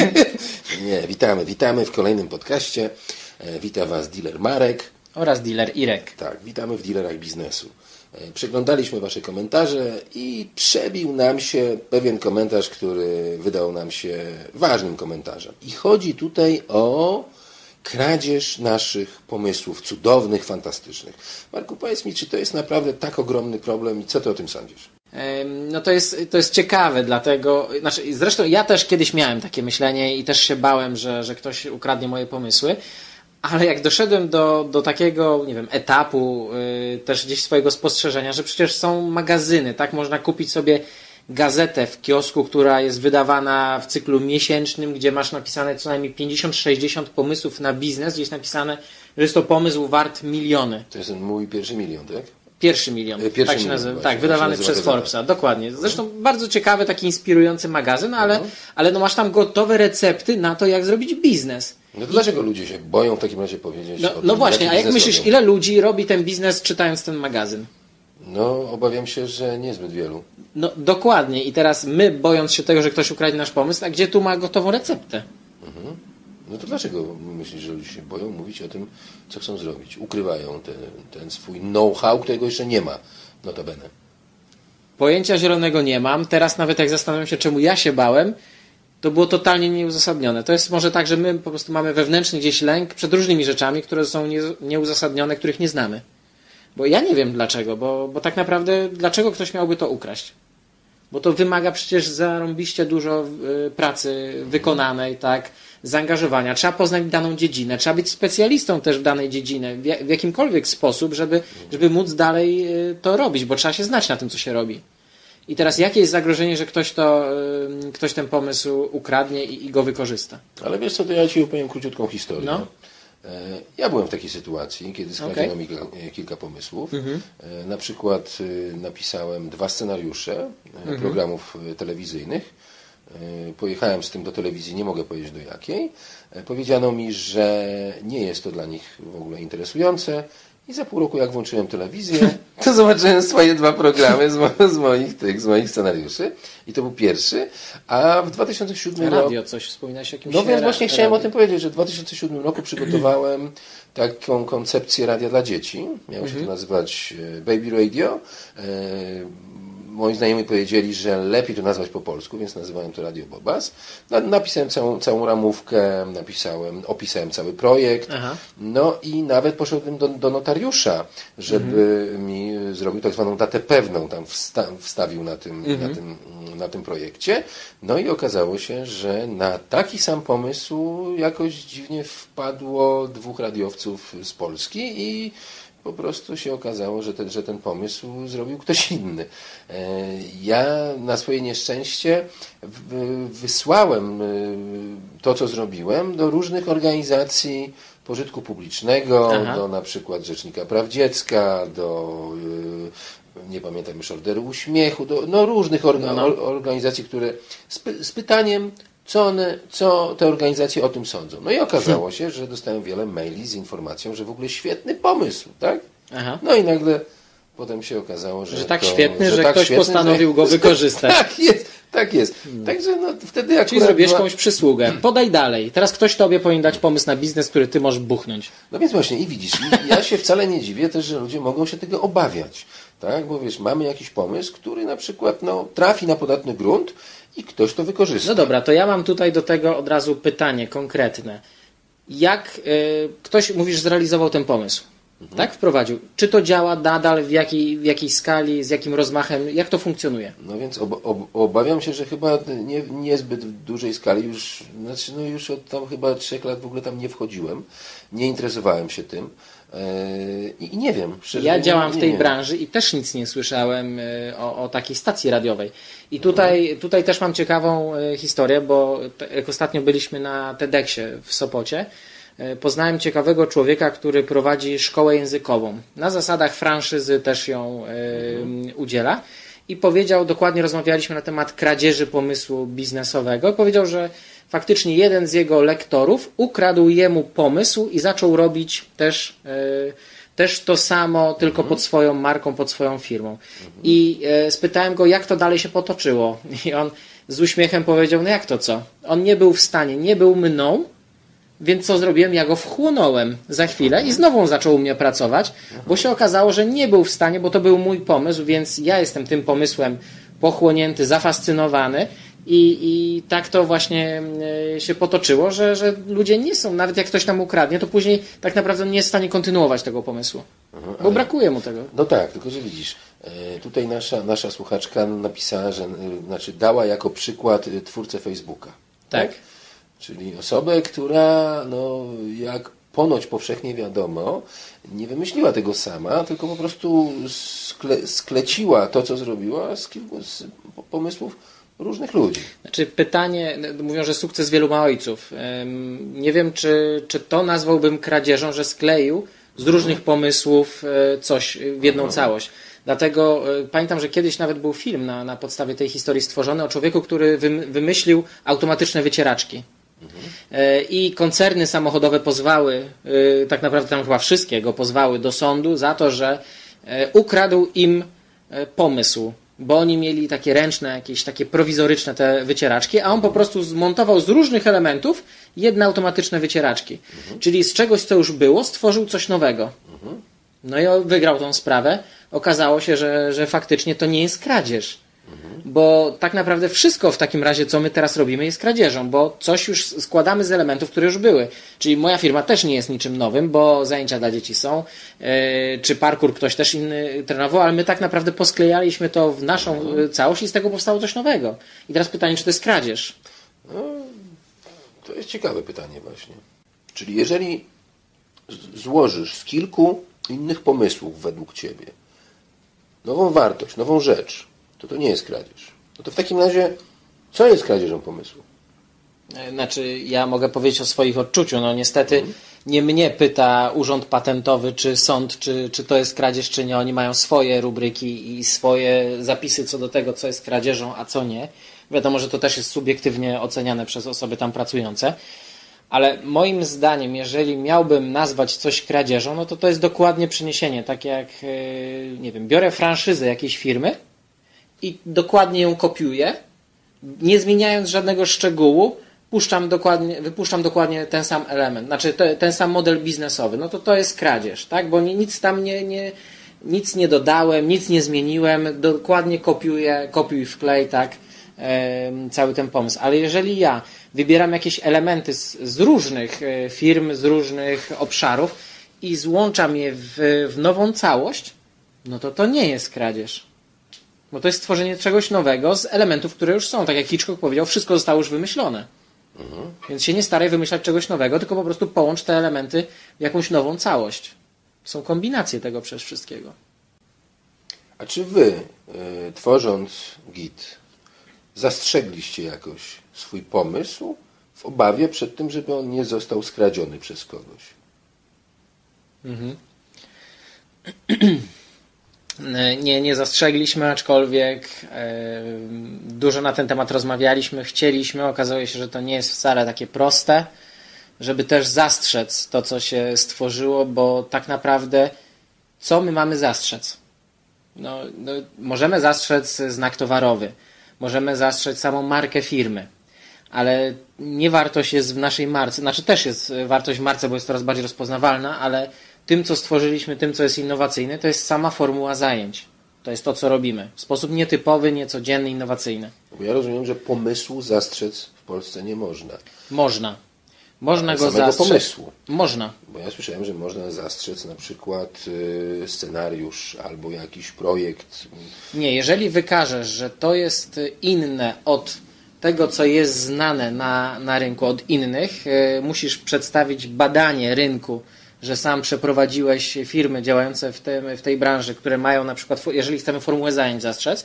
Nie, witamy, witamy w kolejnym podcaście. E, Wita Was dealer Marek. Oraz dealer Irek. Tak, witamy w dealerach biznesu. E, Przeglądaliśmy Wasze komentarze i przebił nam się pewien komentarz, który wydał nam się ważnym komentarzem. I chodzi tutaj o kradzież naszych pomysłów, cudownych, fantastycznych. Marku, powiedz mi, czy to jest naprawdę tak ogromny problem i co Ty o tym sądzisz? No to jest, to jest ciekawe, dlatego, znaczy, zresztą ja też kiedyś miałem takie myślenie i też się bałem, że, że ktoś ukradnie moje pomysły, ale jak doszedłem do, do takiego, nie wiem, etapu y, też gdzieś swojego spostrzeżenia, że przecież są magazyny, tak? Można kupić sobie gazetę w kiosku, która jest wydawana w cyklu miesięcznym, gdzie masz napisane co najmniej 50-60 pomysłów na biznes, gdzie jest napisane, że jest to pomysł wart miliony. To jest mój pierwszy milion, tak? Pierwszy milion. E, pierwszy tak się milion, nazywa. Tak, wydawany tak nazywa przez. Forbesa. Dokładnie. Zresztą bardzo ciekawy, taki inspirujący magazyn, ale, Mhm. ale no masz tam gotowe recepty na to, jak zrobić biznes. No to dlaczego ludzie się boją w takim razie powiedzieć No, tym, no właśnie, a jak myślisz, robią? ile ludzi robi ten biznes czytając ten magazyn? No, obawiam się, że niezbyt wielu. No dokładnie. I teraz my, bojąc się tego, że ktoś ukradnie nasz pomysł, a gdzie tu ma gotową receptę? No to dlaczego myślisz, że ludzie się boją mówić o tym, co chcą zrobić? Ukrywają ten, ten swój know-how, którego jeszcze nie ma, notabene. Pojęcia zielonego nie mam. Teraz nawet jak zastanawiam się, czemu ja się bałem, to było totalnie nieuzasadnione. To jest może tak, że my po prostu mamy wewnętrzny gdzieś lęk przed różnymi rzeczami, które są nie, nieuzasadnione, których nie znamy. Bo ja nie wiem dlaczego, bo, bo tak naprawdę dlaczego ktoś miałby to ukraść? Bo to wymaga przecież zarąbiście dużo y, pracy wykonanej, tak, zaangażowania. Trzeba poznać daną dziedzinę, trzeba być specjalistą też w danej dziedzinie, w, ja- w jakimkolwiek sposób, żeby, żeby móc dalej y, to robić, bo trzeba się znać na tym, co się robi. I teraz jakie jest zagrożenie, że ktoś, to, y, ktoś ten pomysł ukradnie i, i go wykorzysta? Ale wiesz co, to ja Ci opowiem króciutką historię. No. E, Ja byłem w takiej sytuacji, kiedy skradziono mi kilka, e, kilka pomysłów. E, Na przykład napisałem dwa scenariusze e, programów telewizyjnych. Pojechałem z tym do telewizji, nie mogę powiedzieć do jakiej. Powiedziano mi, że nie jest to dla nich w ogóle interesujące. I za pół roku, jak włączyłem telewizję, to zobaczyłem swoje dwa programy z, mo- z moich tych, z moich scenariuszy. I to był pierwszy. A w 2007 roku... Radio, coś wspominałeś o jakimś No więc właśnie chciałem o tym powiedzieć, że w 2007 roku przygotowałem taką koncepcję radia dla dzieci. Miało się to nazywać e, Baby Radio. Moi znajomi powiedzieli, że lepiej to nazwać po polsku, więc nazywałem to Radio Bobas. Na- Napisałem całą, całą ramówkę, napisałem, opisałem cały projekt. Aha. No i nawet poszedłem do, do notariusza, żeby mi e, zrobił tak zwaną datę pewną, tam wsta, wstawił na tym, na, tym, na tym projekcie. No i okazało się, że na taki sam pomysł jakoś dziwnie wpadło dwóch radiowców z Polski i po prostu się okazało, że ten, że ten pomysł zrobił ktoś inny. E, Ja na swoje nieszczęście wysłałem e, to, co zrobiłem, do różnych organizacji pożytku publicznego, Aha. do na przykład Rzecznika Praw Dziecka, do e, nie pamiętam już Orderu Uśmiechu, do no, różnych orga, No, or- organizacji, które z, z pytaniem, co, one, co te organizacje o tym sądzą. No i okazało się, że dostałem wiele maili z informacją, że w ogóle świetny pomysł, tak? Aha. No i nagle potem się okazało, że, Że tak to, świetny, że, tak ktoś świetny, postanowił go wykorzystać. tak jest, tak jest. Także no, wtedy akurat... Czyli zrobiłeś była- komuś przysługę. Podaj dalej. Teraz ktoś tobie powinien dać pomysł na biznes, który ty możesz buchnąć. No więc właśnie i widzisz, i ja się wcale nie dziwię też, że ludzie mogą się tego obawiać. Tak? Bo wiesz, mamy jakiś pomysł, który na przykład no, trafi na podatny grunt i ktoś to wykorzysta. No dobra, to ja mam tutaj do tego od razu pytanie konkretne. Jak y, ktoś, mówisz, zrealizował ten pomysł, Mhm. tak? Wprowadził. Czy to działa nadal, w jakiej, w jakiej skali, z jakim rozmachem, jak to funkcjonuje? No więc ob, ob, obawiam się, że chyba nie, niezbyt w dużej skali już, znaczy no już od tam chyba trzech lat w ogóle tam nie wchodziłem, nie interesowałem się tym i nie wiem. Szczerze, Ja nie- działam nie w tej wiem. branży i też nic nie słyszałem y, o, o takiej stacji radiowej. I tutaj, tutaj też mam ciekawą y, historię, bo jak ostatnio byliśmy na TEDxie w Sopocie, poznałem ciekawego człowieka, który prowadzi szkołę językową. Na zasadach franszyzy też ją y, udziela. I powiedział, dokładnie rozmawialiśmy na temat kradzieży pomysłu biznesowego. I powiedział, że faktycznie jeden z jego lektorów ukradł jemu pomysł i zaczął robić też y, też to samo, tylko pod swoją marką, pod swoją firmą. I e, spytałem go, jak to dalej się potoczyło. I on, z uśmiechem powiedział, no jak to co? On nie był w stanie, nie był mną, więc co zrobiłem? Ja go wchłonąłem za chwilę i znowu on zaczął u mnie pracować, bo się okazało, że nie był w stanie, bo to był mój pomysł, więc ja jestem tym pomysłem pochłonięty, zafascynowany i, i tak to właśnie e, się potoczyło, że, że ludzie nie są, nawet jak ktoś tam ukradnie, to później tak naprawdę nie jest w stanie kontynuować tego pomysłu, bo brakuje mu tego. No tak, tylko że widzisz, e, tutaj nasza, nasza słuchaczka napisała, że e, znaczy dała jako przykład twórcę Facebooka. Tak. Czyli osobę, która, no, jak ponoć powszechnie wiadomo, nie wymyśliła tego sama, tylko po prostu skle, skleciła to, co zrobiła z kilku z pomysłów różnych ludzi. Znaczy pytanie, mówią, że sukces wielu ma ojców. Nie wiem, czy, czy to nazwałbym kradzieżą, że skleił z różnych pomysłów e, coś w jedną całość. Dlatego e, pamiętam, że kiedyś nawet był film na, na podstawie tej historii stworzony o człowieku, który wym- wymyślił automatyczne wycieraczki. E, I koncerny samochodowe pozwały, tak naprawdę tam chyba wszystkie go pozwały do sądu za to, że ukradł im pomysł, bo oni mieli takie ręczne, jakieś takie prowizoryczne te wycieraczki, a on po prostu zmontował z różnych elementów jedne automatyczne wycieraczki. Czyli z czegoś, co już było, stworzył coś nowego. No i wygrał tą sprawę. Okazało się, że, że faktycznie to nie jest kradzież. Bo tak naprawdę wszystko w takim razie, co my teraz robimy, jest kradzieżą, bo coś już składamy z elementów, które już były. Czyli moja firma też nie jest niczym nowym, bo zajęcia dla dzieci są, yy, czy parkour ktoś też inny trenował, ale my tak naprawdę posklejaliśmy to w naszą yy, całość i z tego powstało coś nowego. I teraz pytanie, czy to jest kradzież? To jest ciekawe pytanie właśnie. Czyli jeżeli złożysz z kilku innych pomysłów według Ciebie nową wartość, nową rzecz, to to nie jest kradzież. No to w takim razie, co jest kradzieżą pomysłu? E, Znaczy, ja mogę powiedzieć o swoich odczuciu. No niestety nie mnie pyta urząd patentowy, czy sąd, czy, czy to jest kradzież, czy nie. Oni mają swoje rubryki i swoje zapisy co do tego, co jest kradzieżą, a co nie. Wiadomo, że to też jest subiektywnie oceniane przez osoby tam pracujące. Ale moim zdaniem, jeżeli miałbym nazwać coś kradzieżą, no to to jest dokładnie przeniesienie. Tak jak, e, nie wiem, biorę franszyzę jakiejś firmy i dokładnie ją kopiuję, nie zmieniając żadnego szczegółu, puszczam dokładnie, wypuszczam dokładnie ten sam element, znaczy te, ten sam model biznesowy, no to to jest kradzież, tak? Bo ni- nic tam nie, nie, nic nie dodałem, nic nie zmieniłem, dokładnie kopiuję, kopiuj wklej, tak? cały ten pomysł. Ale jeżeli ja wybieram jakieś elementy z, z różnych e, firm, z różnych obszarów i złączam je w, w nową całość, no to to nie jest kradzież. Bo to jest stworzenie czegoś nowego z elementów, które już są. Tak jak Hitchcock powiedział, wszystko zostało już wymyślone. Więc się nie staraj wymyślać czegoś nowego, tylko po prostu połącz te elementy w jakąś nową całość. Są kombinacje tego przez wszystkiego. A czy Wy, y, tworząc git, zastrzegliście jakoś swój pomysł w obawie przed tym, żeby on nie został skradziony przez kogoś? E, Nie, nie zastrzegliśmy, aczkolwiek e, dużo na ten temat rozmawialiśmy, chcieliśmy. Okazało się, że to nie jest wcale takie proste, żeby też zastrzec to, co się stworzyło, bo tak naprawdę co my mamy zastrzec? No, no, możemy zastrzec znak towarowy, możemy zastrzec samą markę firmy, ale nie wartość jest w naszej marce, znaczy też jest wartość w marce, bo jest coraz bardziej rozpoznawalna, ale tym, co stworzyliśmy, tym, co jest innowacyjne, to jest sama formuła zajęć. To jest to, co robimy. W sposób nietypowy, niecodzienny, innowacyjny. Bo ja rozumiem, że pomysłu zastrzec w Polsce nie można. Można. Można go zastrzec. pomysłu. Można. Bo ja słyszałem, że można zastrzec na przykład y, scenariusz albo jakiś projekt. Nie, jeżeli wykażesz, że to jest inne od tego, co jest znane na, na rynku, od innych, e, musisz przedstawić badanie rynku, że sam przeprowadziłeś firmy działające w, tym, w tej branży, które mają na przykład, jeżeli chcemy formułę zajęć zastrzec,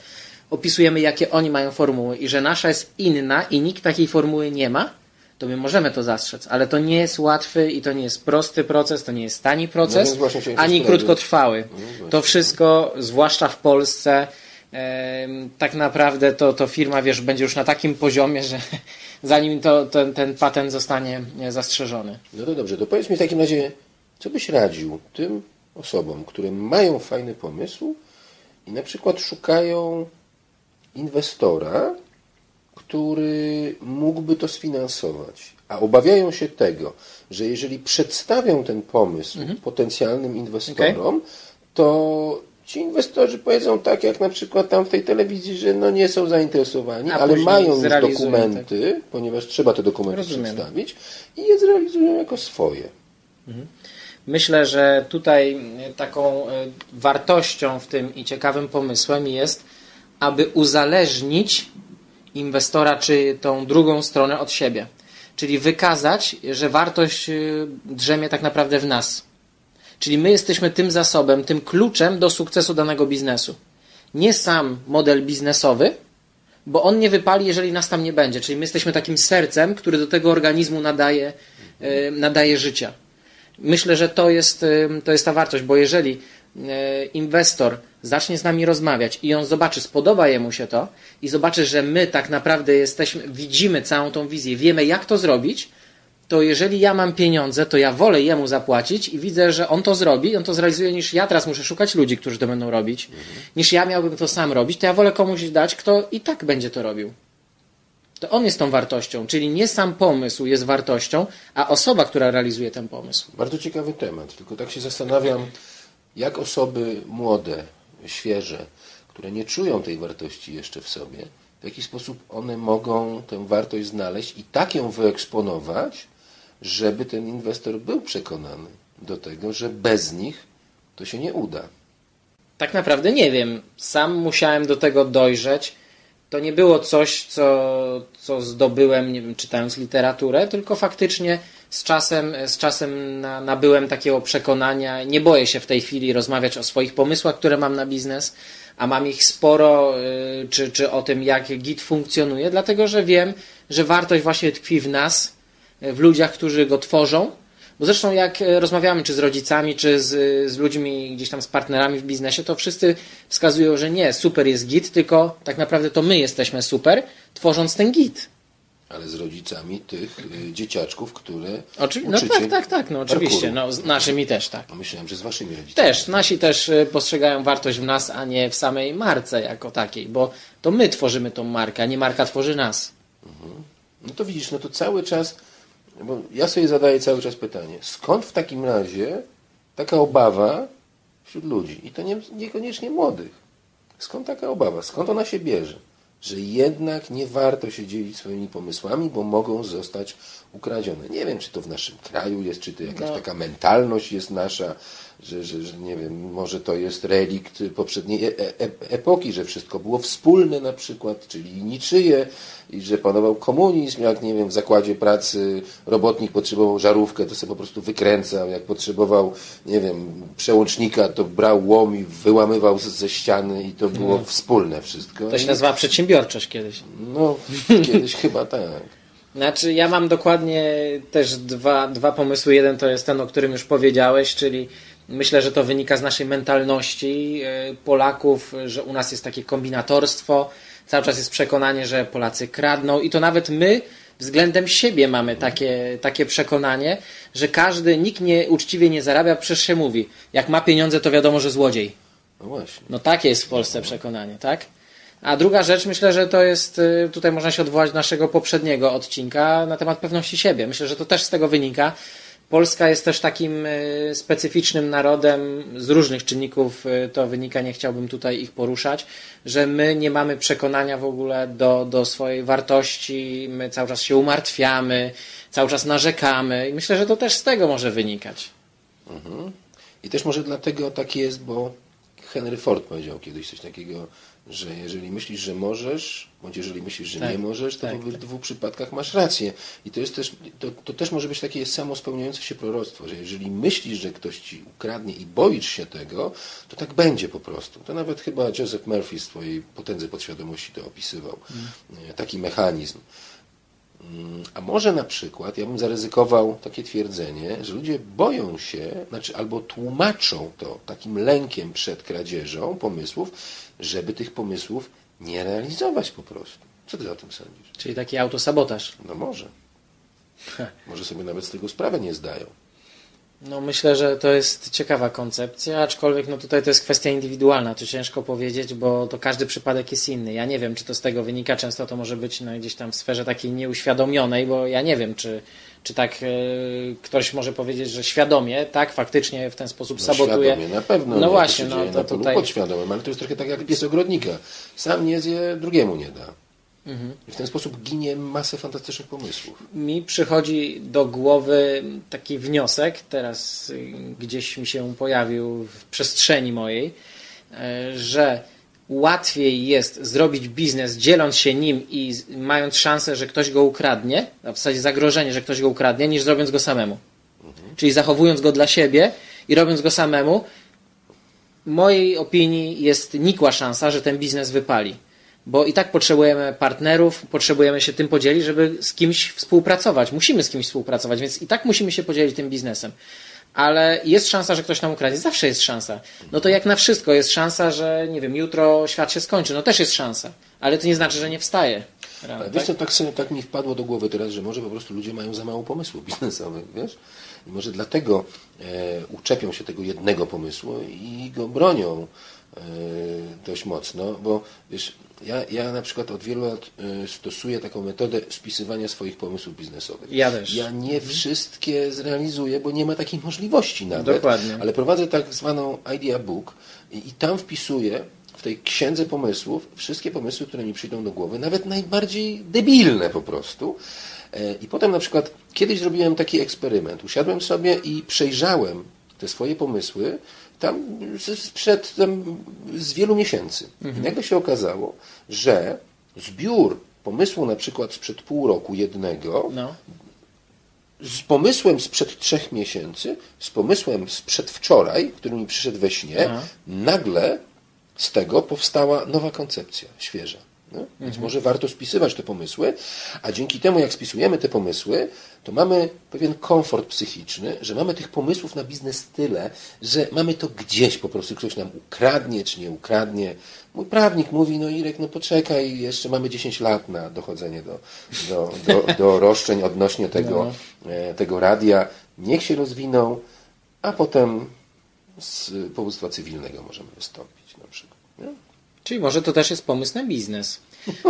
opisujemy, jakie oni mają formuły i że nasza jest inna i nikt takiej formuły nie ma, to my możemy to zastrzec, ale to nie jest łatwy i to nie jest prosty proces, to nie jest tani No proces, chciałem ani krótkotrwały. właśnie. To wszystko, zwłaszcza w Polsce, tak naprawdę to, to firma, wiesz, będzie już na takim poziomie, że zanim to, ten, ten patent zostanie zastrzeżony. No to dobrze, to powiedz mi w takim razie, co byś radził tym osobom, które mają fajny pomysł i na przykład szukają inwestora, który mógłby to sfinansować, a obawiają się tego, że jeżeli przedstawią ten pomysł potencjalnym inwestorom, to ci inwestorzy powiedzą tak, jak na przykład tam w tej telewizji, że no nie są zainteresowani, A ale mają już dokumenty, ponieważ trzeba te dokumenty Rozumiem. przedstawić i je zrealizują jako swoje. Myślę, że tutaj y, taką y, wartością w tym i ciekawym pomysłem jest, aby uzależnić inwestora czy tą drugą stronę od siebie. Czyli wykazać, że wartość y, drzemie tak naprawdę w nas. Czyli my jesteśmy tym zasobem, tym kluczem do sukcesu danego biznesu. Nie sam model biznesowy, bo on nie wypali, jeżeli nas tam nie będzie. Czyli my jesteśmy takim sercem, który do tego organizmu nadaje, nadaje życia. Myślę, że to jest, y, to jest ta wartość, bo jeżeli y, inwestor zacznie z nami rozmawiać i on zobaczy, spodoba jemu się to i zobaczy, że my tak naprawdę jesteśmy, widzimy całą tą wizję, wiemy jak to zrobić, to jeżeli ja mam pieniądze, to ja wolę jemu zapłacić i widzę, że on to zrobi, on to zrealizuje, niż ja teraz muszę szukać ludzi, którzy to będą robić, niż ja miałbym to sam robić, to ja wolę komuś dać, kto i tak będzie to robił. To on jest tą wartością, czyli nie sam pomysł jest wartością, a osoba, która realizuje ten pomysł. Bardzo ciekawy temat, tylko tak się zastanawiam, jak osoby młode, świeże, które nie czują tej wartości jeszcze w sobie, w jaki sposób one mogą tę wartość znaleźć i tak ją wyeksponować, żeby ten inwestor był przekonany do tego, że bez nich to się nie uda. Tak naprawdę nie wiem. Sam musiałem do tego dojrzeć. To nie było coś, co, co zdobyłem, nie wiem, czytając literaturę, tylko faktycznie z czasem, z czasem na, nabyłem takiego przekonania. Nie boję się w tej chwili rozmawiać o swoich pomysłach, które mam na biznes, a mam ich sporo, y, czy, czy o tym, jak git funkcjonuje, dlatego że wiem, że wartość właśnie tkwi w nas, w ludziach, którzy go tworzą. Bo zresztą jak e, rozmawiamy czy z rodzicami, czy z, z ludźmi gdzieś tam z partnerami w biznesie, to wszyscy wskazują, że nie, super jest git, tylko tak naprawdę to my jesteśmy super, tworząc ten git. Ale z rodzicami tych y, dzieciaczków, które Oczywi- no tak, tak, tak, no oczywiście, no z naszymi też, tak. No myślałem, że z waszymi rodzicami. Też, nasi też y, postrzegają wartość w nas, a nie w samej marce jako takiej, bo to my tworzymy tą markę, a nie marka tworzy nas. No to widzisz, no to cały czas, bo ja sobie zadaję cały czas pytanie, skąd w takim razie taka obawa wśród ludzi, i to nie, niekoniecznie młodych, skąd taka obawa, skąd ona się bierze, że jednak nie warto się dzielić swoimi pomysłami, bo mogą zostać ukradzione. Nie wiem, czy to w naszym kraju jest, czy to jakaś No. taka mentalność jest nasza, że, że, że nie wiem, może to jest relikt poprzedniej e e epoki, że wszystko było wspólne na przykład, czyli niczyje i że panował komunizm, jak nie wiem, w zakładzie pracy robotnik potrzebował żarówkę, to sobie po prostu wykręcał, jak potrzebował, nie wiem, przełącznika, to brał łom i wyłamywał ze ściany i to było wspólne wszystko. To się nazywa przedsiębiorczość kiedyś. No, kiedyś chyba tak. Znaczy, ja mam dokładnie też dwa, dwa pomysły. Jeden to jest ten, o którym już powiedziałeś, czyli myślę, że to wynika z naszej mentalności e, Polaków, że u nas jest takie kombinatorstwo, cały czas jest przekonanie, że Polacy kradną i to nawet my względem siebie mamy takie, takie przekonanie, że każdy, nikt nie, uczciwie nie zarabia, przecież się mówi, jak ma pieniądze, to wiadomo, że złodziej. No właśnie. No takie jest w Polsce przekonanie, tak? A druga rzecz, myślę, że to jest, y, tutaj można się odwołać do naszego poprzedniego odcinka na temat pewności siebie. Myślę, że to też z tego wynika. Polska jest też takim y, specyficznym narodem, z różnych czynników y, to wynika, nie chciałbym tutaj ich poruszać, że my nie mamy przekonania w ogóle do, do swojej wartości, my cały czas się umartwiamy, cały czas narzekamy i myślę, że to też z tego może wynikać. I też może dlatego tak jest, bo Henry Ford powiedział kiedyś coś takiego, że jeżeli myślisz, że możesz, bądź jeżeli myślisz, że Tak, nie możesz, to tak, w obydwu dwóch przypadkach masz rację. I to jest też, to, to też może być takie samo spełniające się proroctwo, że jeżeli myślisz, że ktoś ci ukradnie i boisz się tego, to tak będzie po prostu. To nawet chyba Joseph Murphy w swojej potędze podświadomości to opisywał. E, Taki mechanizm. Mm, A może na przykład ja bym zaryzykował takie twierdzenie, że ludzie boją się, znaczy albo tłumaczą to takim lękiem przed kradzieżą pomysłów, żeby tych pomysłów nie realizować po prostu. Co ty o tym sądzisz? Czyli taki autosabotaż. No może. Może sobie nawet z tego sprawę nie zdają. No myślę, że to jest ciekawa koncepcja, aczkolwiek no tutaj to jest kwestia indywidualna, to ciężko powiedzieć, bo to każdy przypadek jest inny. Ja nie wiem, czy to z tego wynika, często to może być no, gdzieś tam w sferze takiej nieuświadomionej, bo ja nie wiem, czy, czy tak e, ktoś może powiedzieć, że świadomie, tak, faktycznie w ten sposób No, sabotuje. Świadomie, na pewno. No nie, właśnie, to się no to polu tutaj- podświadomym, ale to jest trochę tak jak pies ogrodnika. Sam nie zje, drugiemu nie da. Mhm. I w ten sposób ginie masę fantastycznych pomysłów. mi przychodzi do głowy taki wniosek, teraz gdzieś mi się pojawił w przestrzeni mojej, e, że łatwiej jest zrobić biznes dzieląc się nim i mając szansę, że ktoś go ukradnie, a w zasadzie zagrożenie, że ktoś go ukradnie, niż zrobiąc go samemu. Czyli zachowując go dla siebie i robiąc go samemu, w mojej opinii jest nikła szansa, że ten biznes wypali. Bo i tak potrzebujemy partnerów, potrzebujemy się tym podzielić, żeby z kimś współpracować. Musimy z kimś współpracować, więc i tak musimy się podzielić tym biznesem. Ale jest szansa, że ktoś nam ukradnie. Zawsze jest szansa. No to jak na wszystko jest szansa, że nie wiem, jutro świat się skończy. No też jest szansa. Ale to nie znaczy, że nie wstaje. Wiesz co, tak, sobie, tak mi wpadło do głowy teraz, że może po prostu ludzie mają za mało pomysłów biznesowych, wiesz? I może dlatego e, uczepią się tego jednego pomysłu i go bronią e, dość mocno, bo wiesz, ja, ja na przykład od wielu lat e, stosuję taką metodę spisywania swoich pomysłów biznesowych. Ja też. Ja nie wszystkie zrealizuję, bo nie ma takiej możliwości nawet. Dokładnie. Ale prowadzę tak zwaną idea book i, i tam wpisuję tej księdze pomysłów wszystkie pomysły, które mi przyjdą do głowy, nawet najbardziej debilne po prostu. E, I potem na przykład kiedyś zrobiłem taki eksperyment. Usiadłem sobie i przejrzałem te swoje pomysły tam sprzed tam, z wielu miesięcy. I nagle się okazało, że zbiór pomysłu na przykład sprzed pół roku jednego No. z pomysłem sprzed trzech miesięcy, z pomysłem sprzed wczoraj, który mi przyszedł we śnie, Aha. nagle z tego powstała nowa koncepcja, świeża. No? Więc może warto spisywać te pomysły, a dzięki temu, jak spisujemy te pomysły, to mamy pewien komfort psychiczny, że mamy tych pomysłów na biznes tyle, że mamy to gdzieś po prostu, ktoś nam ukradnie czy nie ukradnie. Mój prawnik mówi, no Irek, no poczekaj, jeszcze mamy 10 lat na dochodzenie do, do, do, do roszczeń odnośnie tego, e, tego radia. Niech się rozwiną, a potem z powództwa cywilnego możemy wystąpić na przykład. Nie? Czyli może to też jest pomysł na biznes.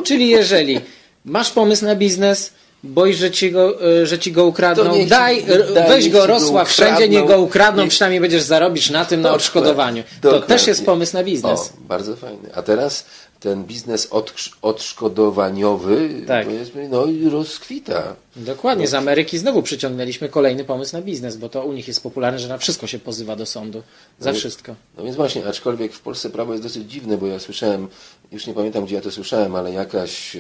Czyli jeżeli masz pomysł na biznes, boisz, że ci go, e, że ci go To ukradną, niech daj, daj, weź niech go rozsław wszędzie, niech go ukradną. Niech- przynajmniej będziesz zarobić na tym, na odszkodowaniu. To Dokładnie. też jest pomysł na biznes. O, bardzo fajny. A teraz ten biznes odszkodowaniowy Tak. powiedzmy, no i rozkwita. Dokładnie, z Ameryki znowu przyciągnęliśmy kolejny pomysł na biznes, bo to u nich jest popularne, że na wszystko się pozywa do sądu. Za No wszystko. No więc właśnie, aczkolwiek w Polsce prawo jest dosyć dziwne, bo ja słyszałem, już nie pamiętam gdzie ja to słyszałem, ale jakaś e,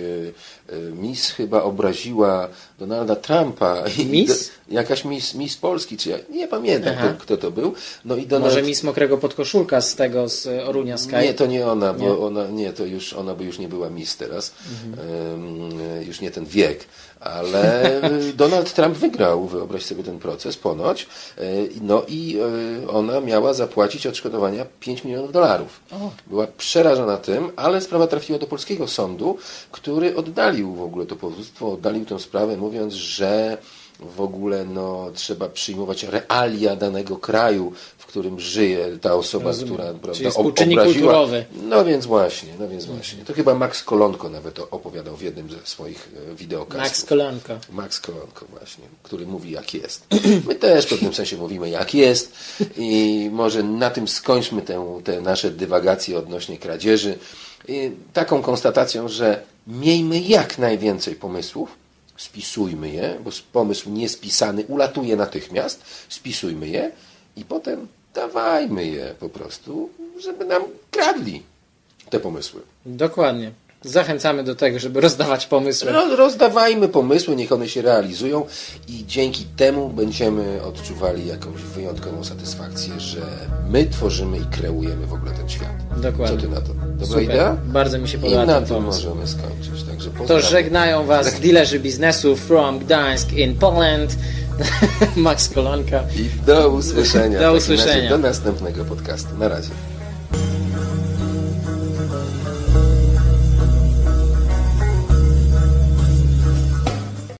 e, Miss chyba obraziła Donalda Trumpa. Miss? Do, jakaś Miss, Miss Polski, czy ja nie pamiętam kto, kto to był. No i Donald, Może Miss Mokrego Podkoszulka z tego, z Orunia Sky. Nie, to nie ona, bo Nie? ona, nie, to już ona by już nie była Miss teraz, Mhm. Ym, już nie ten wiek, ale y, Donald Trump wygrał, wyobraź sobie ten proces ponoć, y, no i y, ona miała zapłacić odszkodowania 5 milionów dolarów. Była przerażona tym, ale sprawa trafiła do polskiego sądu, który oddalił w ogóle to powództwo, oddalił tę sprawę, mówiąc, że w ogóle no, trzeba przyjmować realia danego kraju, w którym żyje ta osoba, Rozumiem. która prawda, Czyli współczynnik obraziła. kulturowy. No więc właśnie, no więc właśnie. To chyba Max Kolonko nawet opowiadał w jednym ze swoich e, wideokastów. Max Kolanko. Max Kolonko właśnie, który mówi jak jest. My też w pewnym sensie mówimy jak jest i może na tym skończmy tę, te nasze dywagacje odnośnie kradzieży. I taką konstatacją, że miejmy jak najwięcej pomysłów, spisujmy je, bo pomysł niespisany ulatuje natychmiast, spisujmy je i potem dawajmy je po prostu, żeby nam kradli te pomysły. Dokładnie. Zachęcamy do tego, żeby rozdawać pomysły. Roz, rozdawajmy pomysły, niech one się realizują i dzięki temu będziemy odczuwali jakąś wyjątkową satysfakcję, że my tworzymy i kreujemy w ogóle ten świat. Dokładnie. Co ty na to? Dobra Super. idea? Bardzo mi się I podoba na ten tym pomysł. możemy skończyć. Także To żegnają Was dealerzy biznesu from Gdańsk in Poland. Max Kolonka. I do usłyszenia. Do takim razie usłyszenia. Do następnego podcastu. Na razie.